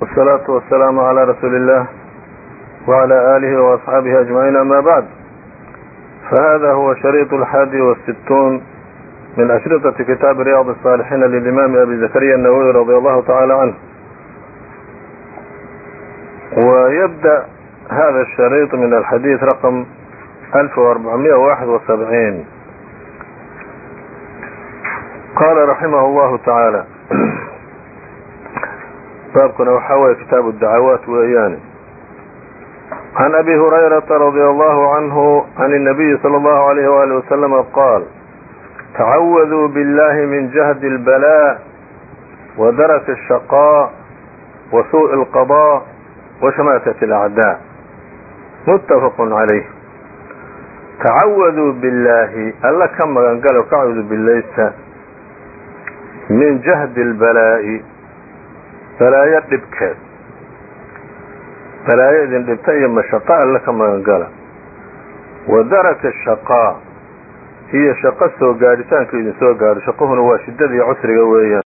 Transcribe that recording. والصلاaة والسلام على رسuuل الله وعلى آله وأصحاaبه أجمعين أmا بعد فhذا هو شhريط الحادي والستون من أشhرطة kتاaب رyاض الصالحين للإمام أبي زكريا النwوي رضي الله تعالى عنه ويبدأ هذا الشhريط من الحديث رقم ألف وأربعمائة وواحد وسبعين قال رحمه الله تعالى baabkuna waxaa weeye kitaabu dacawaat weeyaane can abi hurayrata radia allahu canhu can الnabiyi salى اllahu عalayh wali waslama qaal tacawaduu biاllahi min jahdi اlbalaa wa daraki الshaqaa wa suuءi اlqaضاء wa shamaatati اlacdaa muttafaqu calayh tacawaduu billaahi alla ka magangalo ka bilaysa min jahdi اlbalaa'i balaayo dhibkeed balaayo idin dhibta iyo mashaqo alle ka magangala wa daraka shaqaa iyo shaqo soo gaadhitaanka idin soo gaadho shaqahuna waa shiddadii cusriga weeyaan